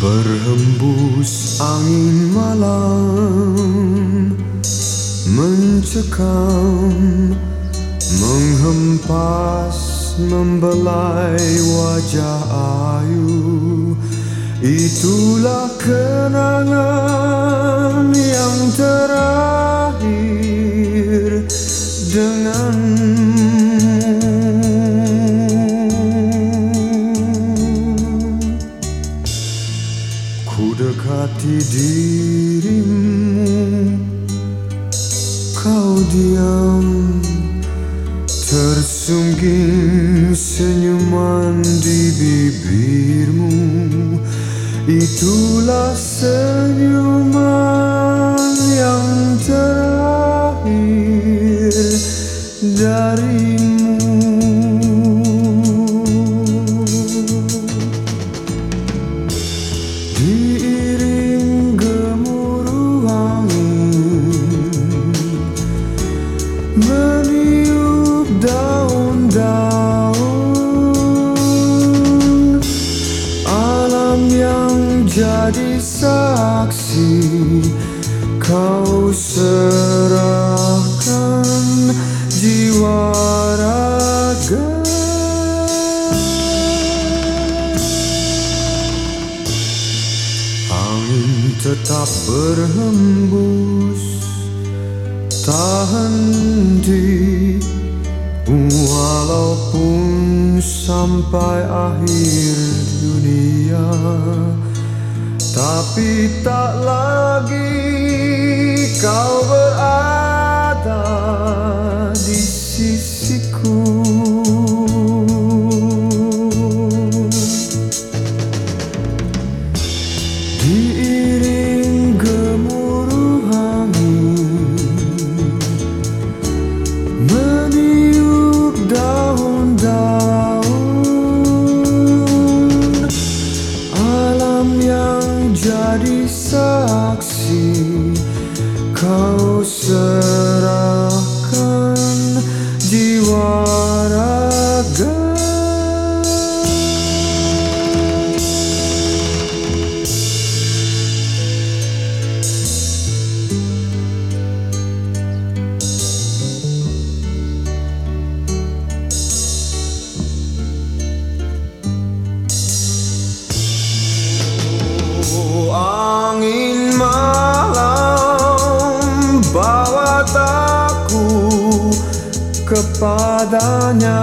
Berhembus angin malam Mencekam Menghempas Membelai wajah ayu. Itulah kenangan yang terakhir denganmu Dekati dirimu Kau diam Tersungging senyuman di bibirmu. Itulah senyuman saksi Kau serahkan jiwa raga. Angin tetap berhembus Tak henti. Walaupun sampai akhir dunia Tapi tak lagi kau berada Kau padanja